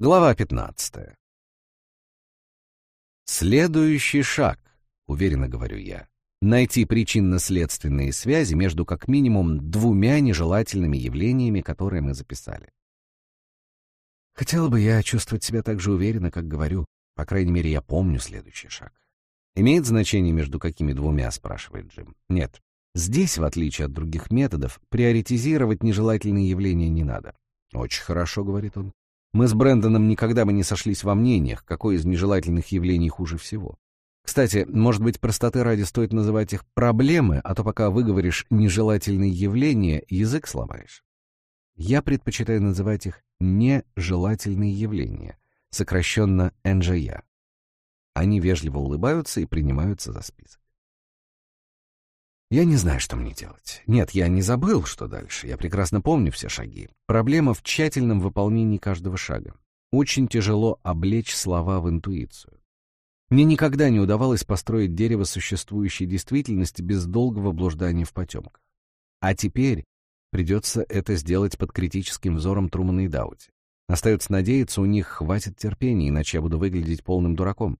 Глава 15. Следующий шаг, уверенно говорю я, найти причинно-следственные связи между как минимум двумя нежелательными явлениями, которые мы записали. Хотела бы я чувствовать себя так же уверенно, как говорю. По крайней мере, я помню следующий шаг. Имеет значение между какими двумя, спрашивает Джим. Нет. Здесь, в отличие от других методов, приоритизировать нежелательные явления не надо. Очень хорошо, говорит он. Мы с Брэндоном никогда бы не сошлись во мнениях, какое из нежелательных явлений хуже всего. Кстати, может быть, простоты ради стоит называть их проблемы, а то пока выговоришь нежелательные явления, язык сломаешь. Я предпочитаю называть их нежелательные явления, сокращенно НЖЯ. Они вежливо улыбаются и принимаются за список. Я не знаю, что мне делать. Нет, я не забыл, что дальше. Я прекрасно помню все шаги. Проблема в тщательном выполнении каждого шага. Очень тяжело облечь слова в интуицию. Мне никогда не удавалось построить дерево существующей действительности без долгого блуждания в потемках. А теперь придется это сделать под критическим взором Трумана и Даути. Остается надеяться, у них хватит терпения, иначе я буду выглядеть полным дураком.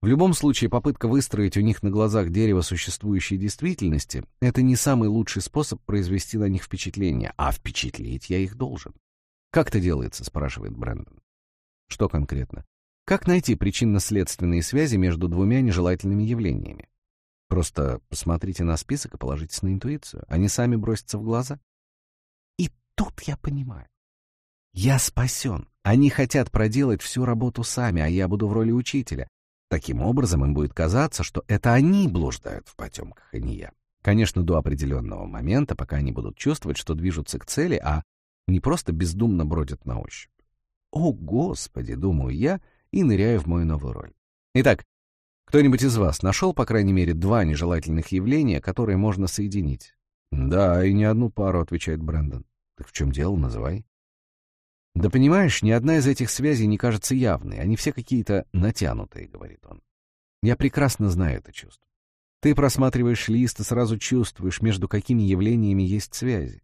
В любом случае, попытка выстроить у них на глазах дерево существующей действительности — это не самый лучший способ произвести на них впечатление, а впечатлить я их должен. «Как это делается?» — спрашивает Брэндон. Что конкретно? Как найти причинно-следственные связи между двумя нежелательными явлениями? Просто посмотрите на список и положитесь на интуицию. Они сами бросятся в глаза. И тут я понимаю. Я спасен. Они хотят проделать всю работу сами, а я буду в роли учителя. Таким образом, им будет казаться, что это они блуждают в потемках, а не я. Конечно, до определенного момента, пока они будут чувствовать, что движутся к цели, а не просто бездумно бродят на ощупь. О, Господи, думаю я, и ныряю в мою новую роль. Итак, кто-нибудь из вас нашел, по крайней мере, два нежелательных явления, которые можно соединить? Да, и не одну пару, отвечает Брэндон. Так в чем дело, называй. «Да понимаешь, ни одна из этих связей не кажется явной, они все какие-то натянутые», — говорит он. «Я прекрасно знаю это чувство. Ты просматриваешь лист и сразу чувствуешь, между какими явлениями есть связи.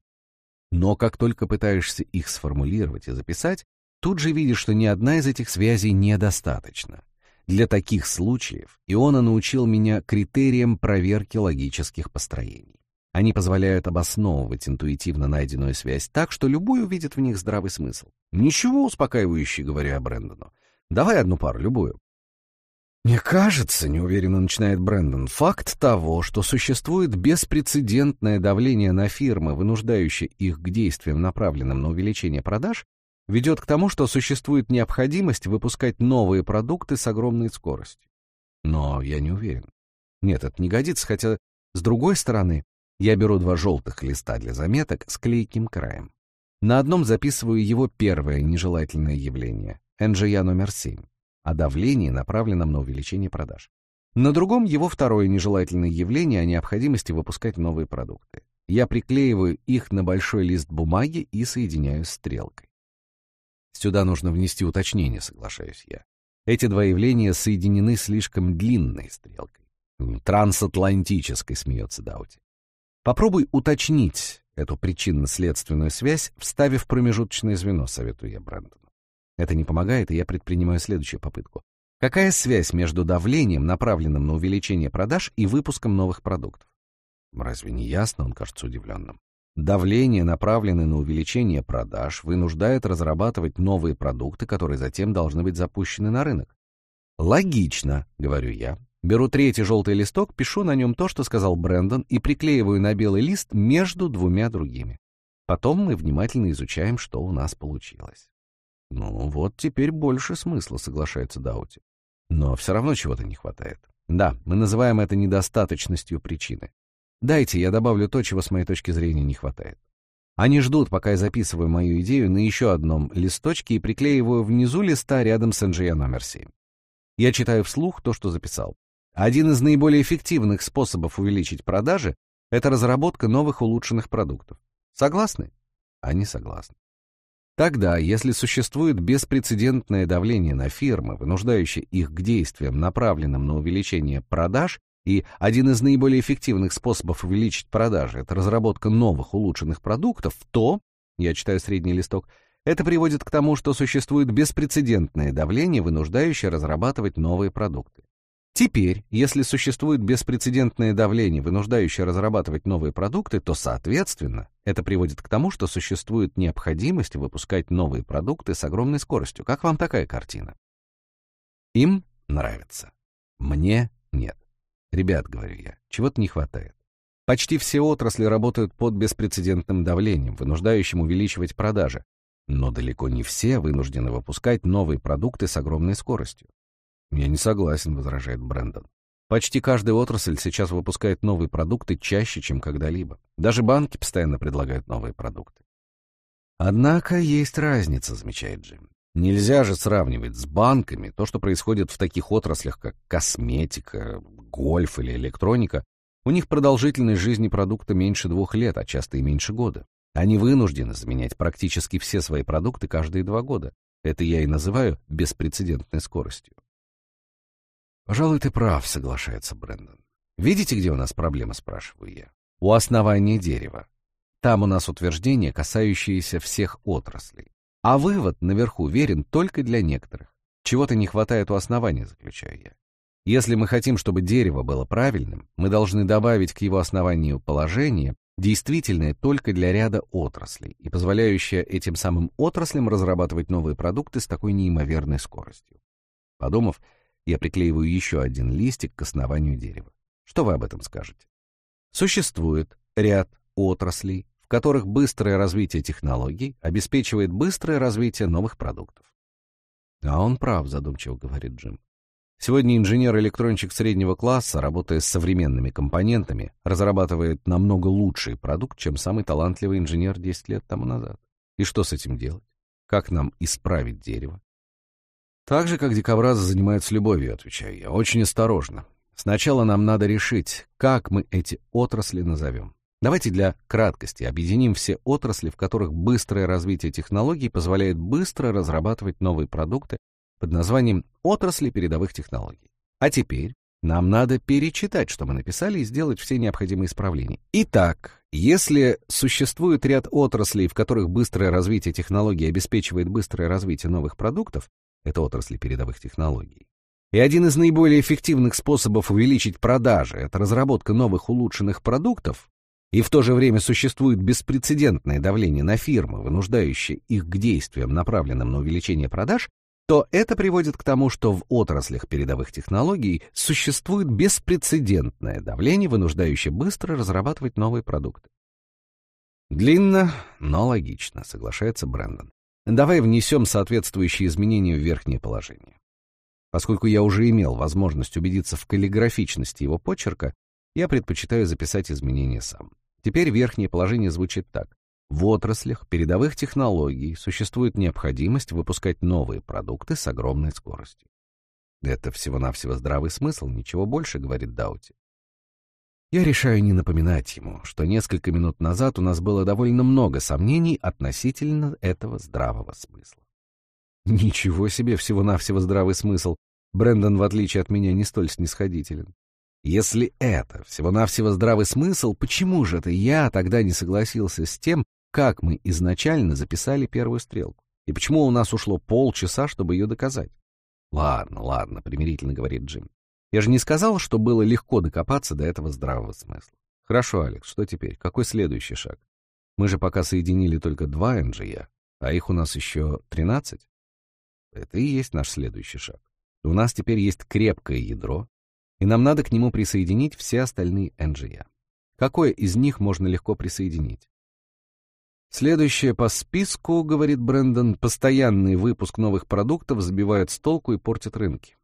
Но как только пытаешься их сформулировать и записать, тут же видишь, что ни одна из этих связей недостаточна. Для таких случаев Иона научил меня критериям проверки логических построений. Они позволяют обосновывать интуитивно найденную связь так, что любой увидит в них здравый смысл. Ничего успокаивающий, говорю я Брэндону. Давай одну пару, любую. Мне кажется, неуверенно начинает Брэндон, факт того, что существует беспрецедентное давление на фирмы, вынуждающее их к действиям, направленным на увеличение продаж, ведет к тому, что существует необходимость выпускать новые продукты с огромной скоростью. Но я не уверен. Нет, это не годится, хотя, с другой стороны, я беру два желтых листа для заметок с клейким краем. На одном записываю его первое нежелательное явление — НЖЯ номер 7, о давлении, направленном на увеличение продаж. На другом его второе нежелательное явление о необходимости выпускать новые продукты. Я приклеиваю их на большой лист бумаги и соединяю стрелкой. Сюда нужно внести уточнение, соглашаюсь я. Эти два явления соединены слишком длинной стрелкой. Трансатлантической, смеется Даути. Попробуй уточнить эту причинно-следственную связь, вставив промежуточное звено, советую я Брэндону. Это не помогает, и я предпринимаю следующую попытку. Какая связь между давлением, направленным на увеличение продаж, и выпуском новых продуктов? Разве не ясно? Он кажется удивленным. Давление, направленное на увеличение продаж, вынуждает разрабатывать новые продукты, которые затем должны быть запущены на рынок. Логично, говорю я, Беру третий желтый листок, пишу на нем то, что сказал Брэндон, и приклеиваю на белый лист между двумя другими. Потом мы внимательно изучаем, что у нас получилось. Ну, вот теперь больше смысла, соглашается Даути. Но все равно чего-то не хватает. Да, мы называем это недостаточностью причины. Дайте, я добавлю то, чего с моей точки зрения не хватает. Они ждут, пока я записываю мою идею на еще одном листочке и приклеиваю внизу листа рядом с NGA номер 7. Я читаю вслух то, что записал. Один из наиболее эффективных способов увеличить продажи — это разработка новых улучшенных продуктов. Согласны? Они согласны. Тогда, если существует беспрецедентное давление на фирмы, вынуждающее их к действиям, направленным на увеличение продаж, и один из наиболее эффективных способов увеличить продажи — это разработка новых улучшенных продуктов, то, я читаю средний листок, Это приводит к тому, что существует беспрецедентное давление, вынуждающее разрабатывать новые продукты. Теперь, если существует беспрецедентное давление, вынуждающее разрабатывать новые продукты, то, соответственно, это приводит к тому, что существует необходимость выпускать новые продукты с огромной скоростью. Как вам такая картина? Им нравится. Мне нет. Ребят, говорю я, чего-то не хватает. Почти все отрасли работают под беспрецедентным давлением, вынуждающим увеличивать продажи. Но далеко не все вынуждены выпускать новые продукты с огромной скоростью. «Я не согласен», — возражает Брэндон. «Почти каждая отрасль сейчас выпускает новые продукты чаще, чем когда-либо. Даже банки постоянно предлагают новые продукты». «Однако есть разница», — замечает Джим. «Нельзя же сравнивать с банками то, что происходит в таких отраслях, как косметика, гольф или электроника. У них продолжительность жизни продукта меньше двух лет, а часто и меньше года. Они вынуждены заменять практически все свои продукты каждые два года. Это я и называю беспрецедентной скоростью. «Пожалуй, ты прав», — соглашается Брэндон. «Видите, где у нас проблема?» — спрашиваю я. «У основания дерева. Там у нас утверждение, касающееся всех отраслей. А вывод наверху верен только для некоторых. Чего-то не хватает у основания, заключаю я. Если мы хотим, чтобы дерево было правильным, мы должны добавить к его основанию положение, действительное только для ряда отраслей и позволяющее этим самым отраслям разрабатывать новые продукты с такой неимоверной скоростью. Подумав, я приклеиваю еще один листик к основанию дерева. Что вы об этом скажете? Существует ряд отраслей, в которых быстрое развитие технологий обеспечивает быстрое развитие новых продуктов. А он прав, задумчиво говорит Джим. Сегодня инженер-электронщик среднего класса, работая с современными компонентами, разрабатывает намного лучший продукт, чем самый талантливый инженер 10 лет тому назад. И что с этим делать? Как нам исправить дерево? Так же, как дикобразы занимаются любовью, отвечаю я, очень осторожно. Сначала нам надо решить, как мы эти отрасли назовем. Давайте для краткости объединим все отрасли, в которых быстрое развитие технологий позволяет быстро разрабатывать новые продукты под названием «отрасли передовых технологий». А теперь нам надо перечитать, что мы написали, и сделать все необходимые исправления. Итак, если существует ряд отраслей, в которых быстрое развитие технологий обеспечивает быстрое развитие новых продуктов, это отрасли передовых технологий. И один из наиболее эффективных способов увеличить продажи — это разработка новых улучшенных продуктов, и в то же время существует беспрецедентное давление на фирмы, вынуждающее их к действиям, направленным на увеличение продаж, то это приводит к тому, что в отраслях передовых технологий существует беспрецедентное давление, вынуждающее быстро разрабатывать новые продукты. Длинно, но логично, соглашается Брэндон. Давай внесем соответствующие изменения в верхнее положение. Поскольку я уже имел возможность убедиться в каллиграфичности его почерка, я предпочитаю записать изменения сам. Теперь верхнее положение звучит так. В отраслях передовых технологий существует необходимость выпускать новые продукты с огромной скоростью. Это всего-навсего здравый смысл, ничего больше, говорит Даути. Я решаю не напоминать ему, что несколько минут назад у нас было довольно много сомнений относительно этого здравого смысла. Ничего себе, всего-навсего здравый смысл. Брэндон, в отличие от меня, не столь снисходителен. Если это всего-навсего здравый смысл, почему же это я тогда не согласился с тем, как мы изначально записали первую стрелку? И почему у нас ушло полчаса, чтобы ее доказать? Ладно, ладно, примирительно говорит Джим. Я же не сказал, что было легко докопаться до этого здравого смысла. Хорошо, Алекс, что теперь? Какой следующий шаг? Мы же пока соединили только два NGA, а их у нас еще 13. Это и есть наш следующий шаг. У нас теперь есть крепкое ядро, и нам надо к нему присоединить все остальные NGA. Какое из них можно легко присоединить? Следующее по списку, говорит Брэндон, постоянный выпуск новых продуктов сбивает с толку и портит рынки.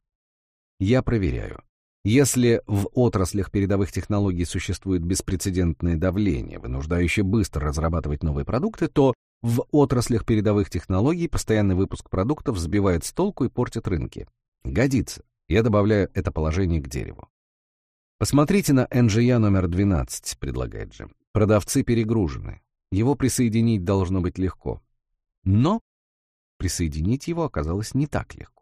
Я проверяю. Если в отраслях передовых технологий существует беспрецедентное давление, вынуждающее быстро разрабатывать новые продукты, то в отраслях передовых технологий постоянный выпуск продуктов сбивает с толку и портит рынки. Годится. Я добавляю это положение к дереву. Посмотрите на NGA номер 12, предлагает Джим. Продавцы перегружены. Его присоединить должно быть легко. Но присоединить его оказалось не так легко.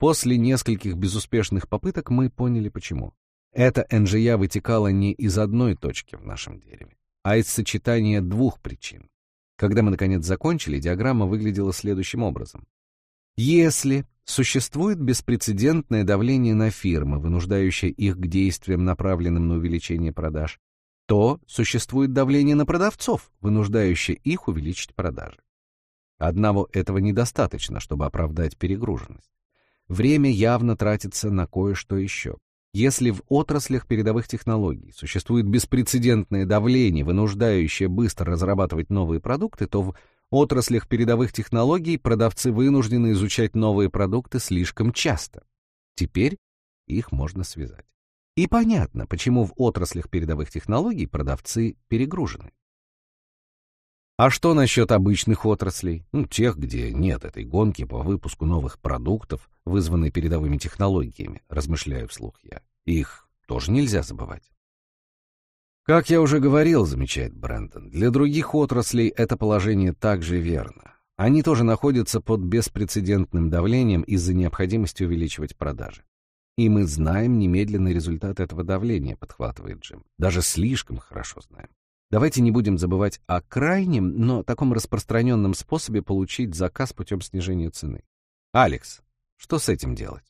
После нескольких безуспешных попыток мы поняли почему. Эта НЖЯ вытекала не из одной точки в нашем дереве, а из сочетания двух причин. Когда мы, наконец, закончили, диаграмма выглядела следующим образом. Если существует беспрецедентное давление на фирмы, вынуждающее их к действиям, направленным на увеличение продаж, то существует давление на продавцов, вынуждающее их увеличить продажи. Одного этого недостаточно, чтобы оправдать перегруженность. Время явно тратится на кое-что еще. Если в отраслях передовых технологий существует беспрецедентное давление, вынуждающее быстро разрабатывать новые продукты, то в отраслях передовых технологий продавцы вынуждены изучать новые продукты слишком часто. Теперь их можно связать. И понятно, почему в отраслях передовых технологий продавцы перегружены. А что насчет обычных отраслей? Ну, тех, где нет этой гонки по выпуску новых продуктов, вызванной передовыми технологиями, размышляю вслух я. Их тоже нельзя забывать. Как я уже говорил, замечает Брэндон, для других отраслей это положение также верно. Они тоже находятся под беспрецедентным давлением из-за необходимости увеличивать продажи. И мы знаем немедленный результат этого давления, подхватывает Джим. Даже слишком хорошо знаем. Давайте не будем забывать о крайнем, но таком распространенном способе получить заказ путем снижения цены. Алекс, что с этим делать?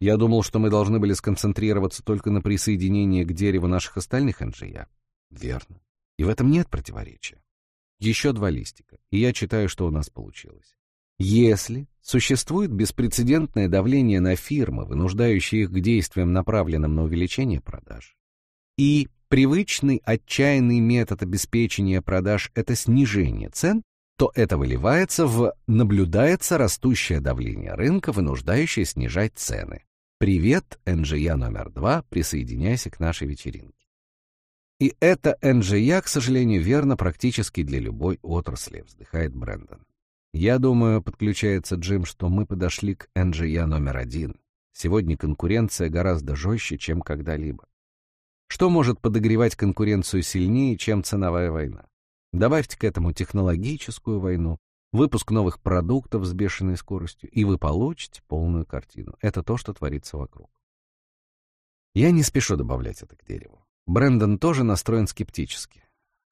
Я думал, что мы должны были сконцентрироваться только на присоединении к дереву наших остальных НЖЯ. Верно. И в этом нет противоречия. Еще два листика, и я читаю, что у нас получилось. Если существует беспрецедентное давление на фирмы, вынуждающие их к действиям, направленным на увеличение продаж, и привычный отчаянный метод обеспечения продаж — это снижение цен, то это выливается в наблюдается растущее давление рынка, вынуждающее снижать цены. Привет, НЖЯ номер два, присоединяйся к нашей вечеринке. И это НЖЯ, к сожалению, верно практически для любой отрасли, вздыхает Брэндон. Я думаю, подключается Джим, что мы подошли к НЖЯ номер один. Сегодня конкуренция гораздо жестче, чем когда-либо. Что может подогревать конкуренцию сильнее, чем ценовая война? Добавьте к этому технологическую войну, выпуск новых продуктов с бешеной скоростью, и вы получите полную картину. Это то, что творится вокруг. Я не спешу добавлять это к дереву. Брэндон тоже настроен скептически.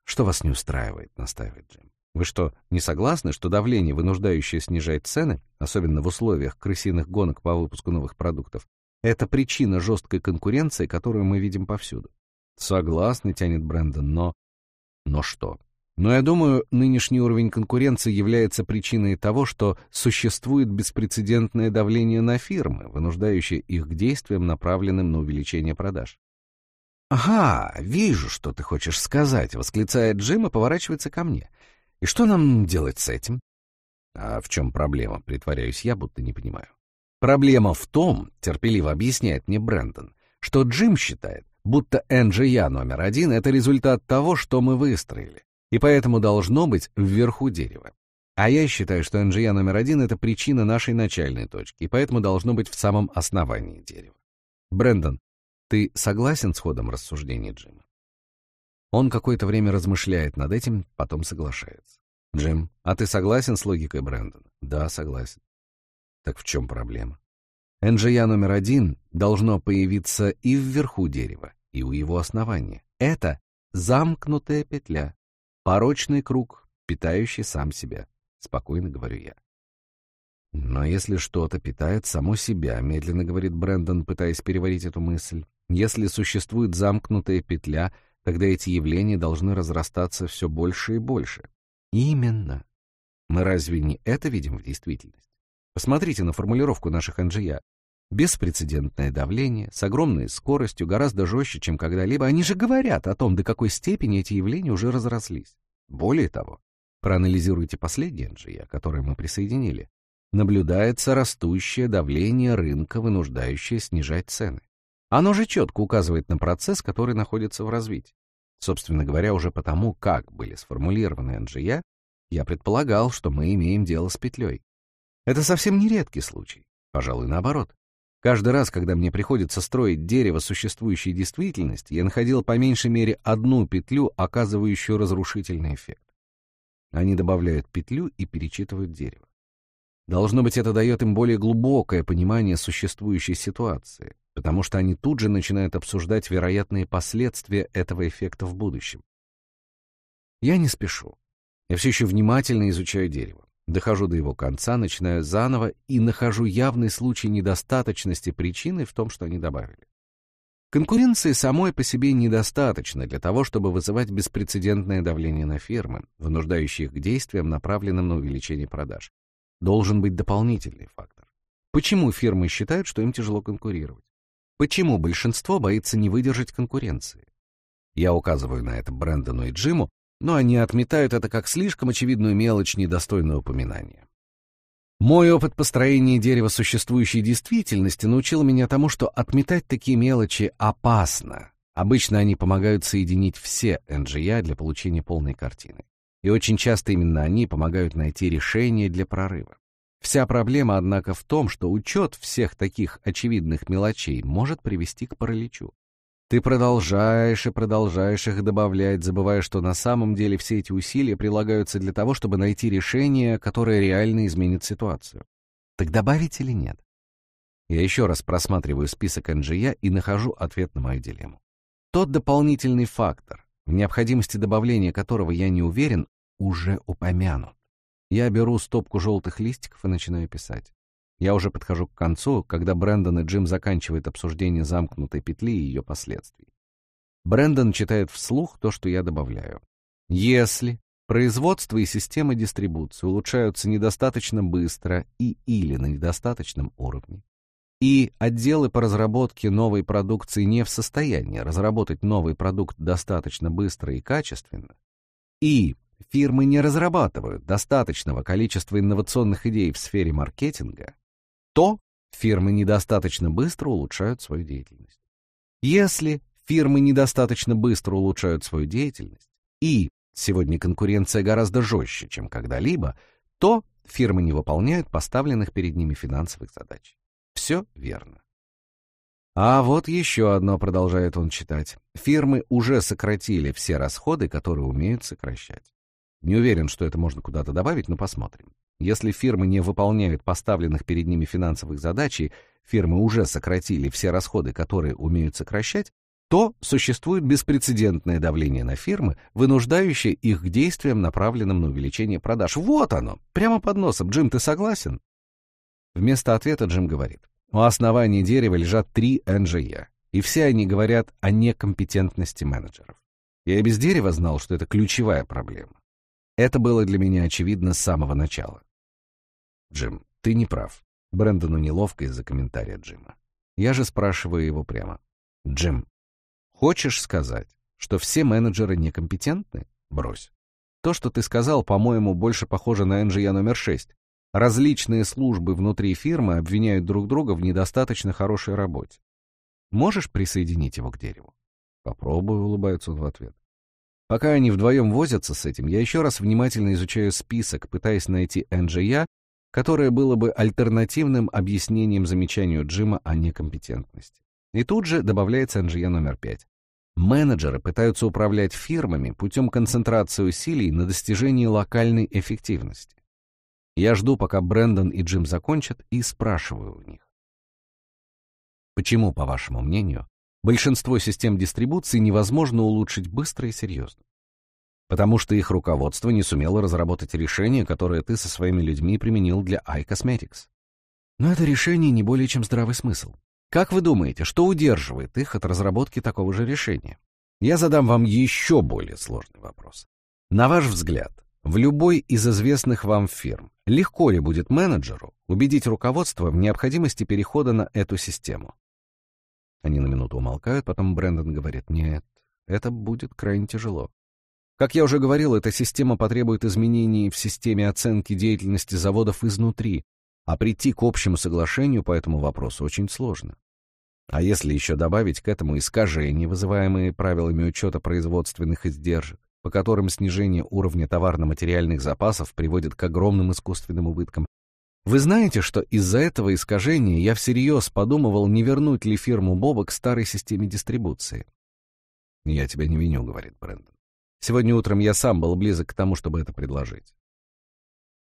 Что вас не устраивает, настаивает Джим. Вы что, не согласны, что давление, вынуждающее снижать цены, особенно в условиях крысиных гонок по выпуску новых продуктов, это причина жесткой конкуренции, которую мы видим повсюду? Согласны, тянет Брэндон, но... Но что? Но я думаю, нынешний уровень конкуренции является причиной того, что существует беспрецедентное давление на фирмы, вынуждающее их к действиям, направленным на увеличение продаж. «Ага, вижу, что ты хочешь сказать», — восклицает Джим и поворачивается ко мне. «И что нам делать с этим?» «А в чем проблема?» — притворяюсь я, будто не понимаю. «Проблема в том, — терпеливо объясняет мне Брэндон, — что Джим считает, будто НЖЯ номер один — это результат того, что мы выстроили и поэтому должно быть вверху дерева. А я считаю, что NGA номер один — это причина нашей начальной точки, и поэтому должно быть в самом основании дерева. Брэндон, ты согласен с ходом рассуждений Джима? Он какое-то время размышляет над этим, потом соглашается. Джим, а ты согласен с логикой Брэндона? Да, согласен. Так в чем проблема? NGA номер один должно появиться и вверху дерева, и у его основания. Это замкнутая петля, Порочный круг, питающий сам себя, спокойно говорю я. Но если что-то питает само себя, медленно говорит Брэндон, пытаясь переварить эту мысль, если существует замкнутая петля, тогда эти явления должны разрастаться все больше и больше. Именно. Мы разве не это видим в действительности? Посмотрите на формулировку наших НЖЯ. Беспрецедентное давление, с огромной скоростью, гораздо жестче, чем когда-либо. Они же говорят о том, до какой степени эти явления уже разрослись. Более того, проанализируйте последние NGA, которые мы присоединили. Наблюдается растущее давление рынка, вынуждающее снижать цены. Оно же четко указывает на процесс, который находится в развитии. Собственно говоря, уже потому, как были сформулированы NGA, я предполагал, что мы имеем дело с петлей. Это совсем не редкий случай, пожалуй, наоборот. Каждый раз, когда мне приходится строить дерево существующей действительности, я находил по меньшей мере одну петлю, оказывающую разрушительный эффект. Они добавляют петлю и перечитывают дерево. Должно быть, это дает им более глубокое понимание существующей ситуации, потому что они тут же начинают обсуждать вероятные последствия этого эффекта в будущем. Я не спешу. Я все еще внимательно изучаю дерево. Дохожу до его конца, начинаю заново и нахожу явный случай недостаточности причины в том, что они добавили. Конкуренции самой по себе недостаточно для того, чтобы вызывать беспрецедентное давление на фирмы, вынуждающие их к действиям, направленным на увеличение продаж. Должен быть дополнительный фактор. Почему фирмы считают, что им тяжело конкурировать? Почему большинство боится не выдержать конкуренции? Я указываю на это Брэндону и Джиму, но они отметают это как слишком очевидную мелочь, недостойную упоминания. Мой опыт построения дерева существующей действительности научил меня тому, что отметать такие мелочи опасно. Обычно они помогают соединить все NGA для получения полной картины. И очень часто именно они помогают найти решение для прорыва. Вся проблема, однако, в том, что учет всех таких очевидных мелочей может привести к параличу. Ты продолжаешь и продолжаешь их добавлять, забывая, что на самом деле все эти усилия прилагаются для того, чтобы найти решение, которое реально изменит ситуацию. Так добавить или нет? Я еще раз просматриваю список НЖЯ и нахожу ответ на мою дилемму. Тот дополнительный фактор, в необходимости добавления которого я не уверен, уже упомянут. Я беру стопку желтых листиков и начинаю писать. Я уже подхожу к концу, когда Брэндон и Джим заканчивают обсуждение замкнутой петли и ее последствий. Брэндон читает вслух то, что я добавляю. Если производство и система дистрибуции улучшаются недостаточно быстро и или на недостаточном уровне, и отделы по разработке новой продукции не в состоянии разработать новый продукт достаточно быстро и качественно, и фирмы не разрабатывают достаточного количества инновационных идей в сфере маркетинга, то фирмы недостаточно быстро улучшают свою деятельность. Если фирмы недостаточно быстро улучшают свою деятельность, и сегодня конкуренция гораздо жестче, чем когда-либо, то фирмы не выполняют поставленных перед ними финансовых задач. Все верно. А вот еще одно, продолжает он читать. Фирмы уже сократили все расходы, которые умеют сокращать. Не уверен, что это можно куда-то добавить, но посмотрим. Если фирмы не выполняют поставленных перед ними финансовых задач, и фирмы уже сократили все расходы, которые умеют сокращать, то существует беспрецедентное давление на фирмы, вынуждающее их к действиям, направленным на увеличение продаж. Вот оно, прямо под носом. Джим, ты согласен? Вместо ответа Джим говорит. У основания дерева лежат три НЖЕ, и все они говорят о некомпетентности менеджеров. Я и без дерева знал, что это ключевая проблема. Это было для меня очевидно с самого начала. Джим, ты не прав. Брэндону неловко из-за комментария Джима. Я же спрашиваю его прямо. Джим, хочешь сказать, что все менеджеры некомпетентны? Брось. То, что ты сказал, по-моему, больше похоже на НЖЯ номер 6. Различные службы внутри фирмы обвиняют друг друга в недостаточно хорошей работе. Можешь присоединить его к дереву? Попробую, улыбается он в ответ. Пока они вдвоем возятся с этим, я еще раз внимательно изучаю список, пытаясь найти НЖЯ, которое было бы альтернативным объяснением замечанию Джима о некомпетентности. И тут же добавляется НЖЯ номер пять. Менеджеры пытаются управлять фирмами путем концентрации усилий на достижении локальной эффективности. Я жду, пока Брэндон и Джим закончат, и спрашиваю у них. Почему, по вашему мнению, большинство систем дистрибуции невозможно улучшить быстро и серьезно? Потому что их руководство не сумело разработать решение, которое ты со своими людьми применил для iCosmetics. Но это решение не более чем здравый смысл. Как вы думаете, что удерживает их от разработки такого же решения? Я задам вам еще более сложный вопрос. На ваш взгляд, в любой из известных вам фирм легко ли будет менеджеру убедить руководство в необходимости перехода на эту систему? Они на минуту умолкают, потом Брэндон говорит, нет, это будет крайне тяжело. Как я уже говорил, эта система потребует изменений в системе оценки деятельности заводов изнутри, а прийти к общему соглашению по этому вопросу очень сложно. А если еще добавить к этому искажения, вызываемые правилами учета производственных издержек, по которым снижение уровня товарно-материальных запасов приводит к огромным искусственным убыткам, вы знаете, что из-за этого искажения я всерьез подумывал, не вернуть ли фирму Боба к старой системе дистрибуции. «Я тебя не виню», — говорит Брэндон. Сегодня утром я сам был близок к тому, чтобы это предложить.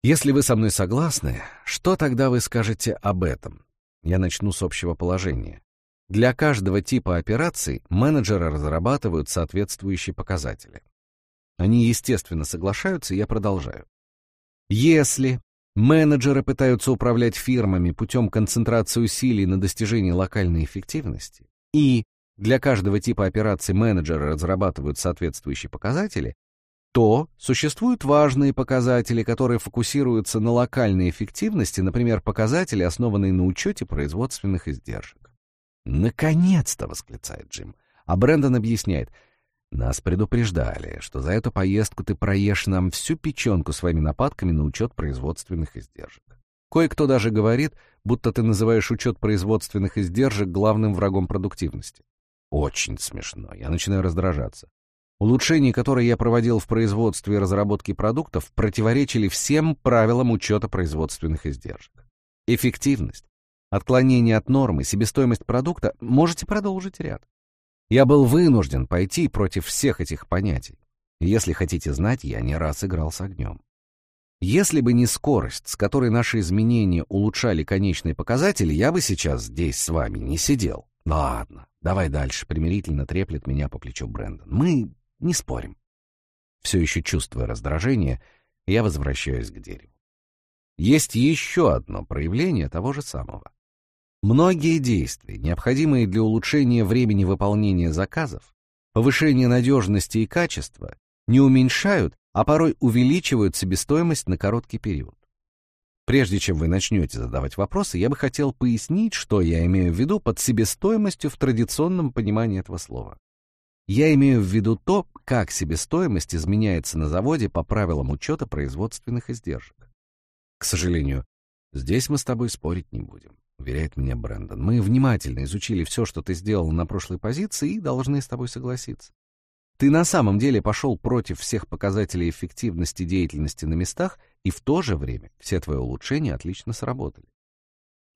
Если вы со мной согласны, что тогда вы скажете об этом? Я начну с общего положения. Для каждого типа операций менеджеры разрабатывают соответствующие показатели. Они, естественно, соглашаются, и я продолжаю. Если менеджеры пытаются управлять фирмами путем концентрации усилий на достижении локальной эффективности, и для каждого типа операций менеджеры разрабатывают соответствующие показатели, то существуют важные показатели, которые фокусируются на локальной эффективности, например, показатели, основанные на учете производственных издержек. «Наконец-то!» — восклицает Джим. А Брэндон объясняет. «Нас предупреждали, что за эту поездку ты проешь нам всю печенку своими нападками на учет производственных издержек. Кое-кто даже говорит, будто ты называешь учет производственных издержек главным врагом продуктивности. Очень смешно. Я начинаю раздражаться. Улучшения, которые я проводил в производстве и разработке продуктов, противоречили всем правилам учета производственных издержек. Эффективность, отклонение от нормы, себестоимость продукта — можете продолжить ряд. Я был вынужден пойти против всех этих понятий. Если хотите знать, я не раз играл с огнем. Если бы не скорость, с которой наши изменения улучшали конечные показатели, я бы сейчас здесь с вами не сидел. Ладно, давай дальше, примирительно треплет меня по плечу Брэндон. Мы не спорим. Все еще чувствуя раздражение, я возвращаюсь к дереву. Есть еще одно проявление того же самого. Многие действия, необходимые для улучшения времени выполнения заказов, повышения надежности и качества, не уменьшают, а порой увеличивают себестоимость на короткий период. Прежде чем вы начнете задавать вопросы, я бы хотел пояснить, что я имею в виду под себестоимостью в традиционном понимании этого слова. Я имею в виду то, как себестоимость изменяется на заводе по правилам учета производственных издержек. К сожалению, здесь мы с тобой спорить не будем, уверяет меня Брэндон. Мы внимательно изучили все, что ты сделал на прошлой позиции, и должны с тобой согласиться. Ты на самом деле пошел против всех показателей эффективности деятельности на местах, и в то же время все твои улучшения отлично сработали.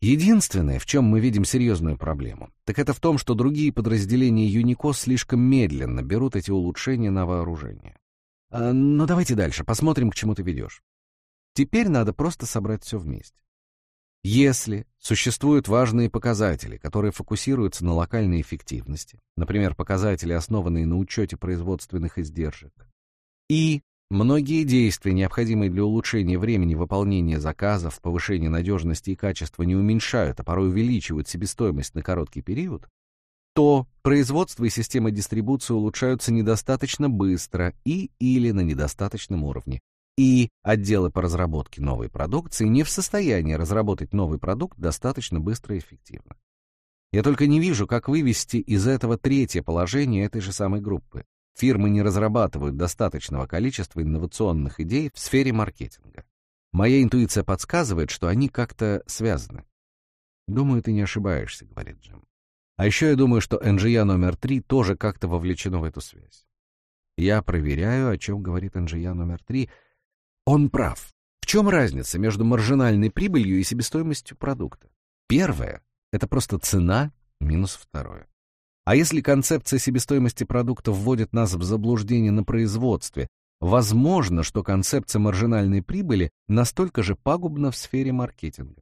Единственное, в чем мы видим серьезную проблему, так это в том, что другие подразделения Юникос слишком медленно берут эти улучшения на вооружение. А, ну давайте дальше, посмотрим, к чему ты ведешь. Теперь надо просто собрать все вместе. Если существуют важные показатели, которые фокусируются на локальной эффективности, например, показатели, основанные на учете производственных издержек, и Многие действия, необходимые для улучшения времени выполнения заказов, повышения надежности и качества, не уменьшают, а порой увеличивают себестоимость на короткий период, то производство и система дистрибуции улучшаются недостаточно быстро и или на недостаточном уровне, и отделы по разработке новой продукции не в состоянии разработать новый продукт достаточно быстро и эффективно. Я только не вижу, как вывести из этого третье положение этой же самой группы фирмы не разрабатывают достаточного количества инновационных идей в сфере маркетинга. Моя интуиция подсказывает, что они как-то связаны. «Думаю, ты не ошибаешься», — говорит Джим. «А еще я думаю, что NGA номер три тоже как-то вовлечено в эту связь. Я проверяю, о чем говорит NGA номер три. Он прав. В чем разница между маржинальной прибылью и себестоимостью продукта? Первое — это просто цена минус второе. А если концепция себестоимости продукта вводит нас в заблуждение на производстве, возможно, что концепция маржинальной прибыли настолько же пагубна в сфере маркетинга.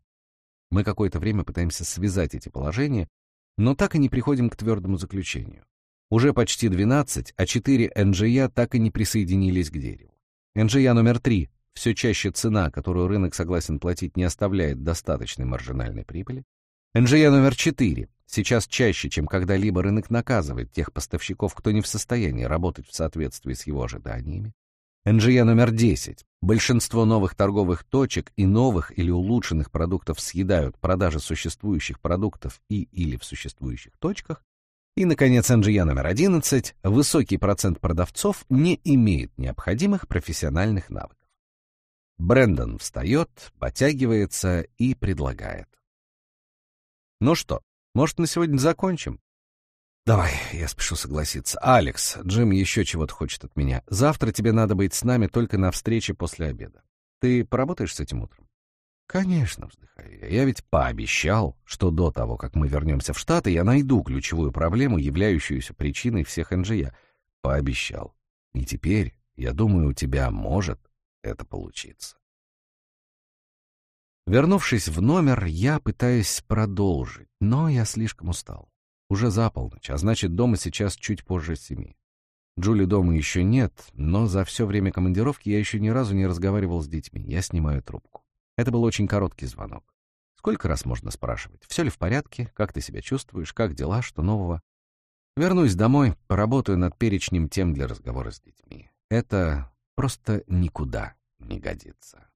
Мы какое-то время пытаемся связать эти положения, но так и не приходим к твердому заключению. Уже почти 12, а 4 NGA так и не присоединились к дереву. NGA номер 3 все чаще цена, которую рынок согласен платить, не оставляет достаточной маржинальной прибыли. NGA номер 4 Сейчас чаще, чем когда-либо, рынок наказывает тех поставщиков, кто не в состоянии работать в соответствии с его ожиданиями. НЖЯ номер 10. Большинство новых торговых точек и новых или улучшенных продуктов съедают продажи существующих продуктов и или в существующих точках. И, наконец, НЖЯ номер 11. Высокий процент продавцов не имеет необходимых профессиональных навыков. Брэндон встает, потягивается и предлагает. Ну что, может, на сегодня закончим? Давай, я спешу согласиться. Алекс, Джим еще чего-то хочет от меня. Завтра тебе надо быть с нами только на встрече после обеда. Ты поработаешь с этим утром? Конечно, вздыхаю я. Я ведь пообещал, что до того, как мы вернемся в Штаты, я найду ключевую проблему, являющуюся причиной всех НЖЯ. Пообещал. И теперь, я думаю, у тебя может это получиться. Вернувшись в номер, я пытаюсь продолжить, но я слишком устал. Уже за полночь, а значит, дома сейчас чуть позже семи. Джули дома еще нет, но за все время командировки я еще ни разу не разговаривал с детьми. Я снимаю трубку. Это был очень короткий звонок. Сколько раз можно спрашивать, все ли в порядке, как ты себя чувствуешь, как дела, что нового? Вернусь домой, поработаю над перечнем тем для разговора с детьми. Это просто никуда не годится.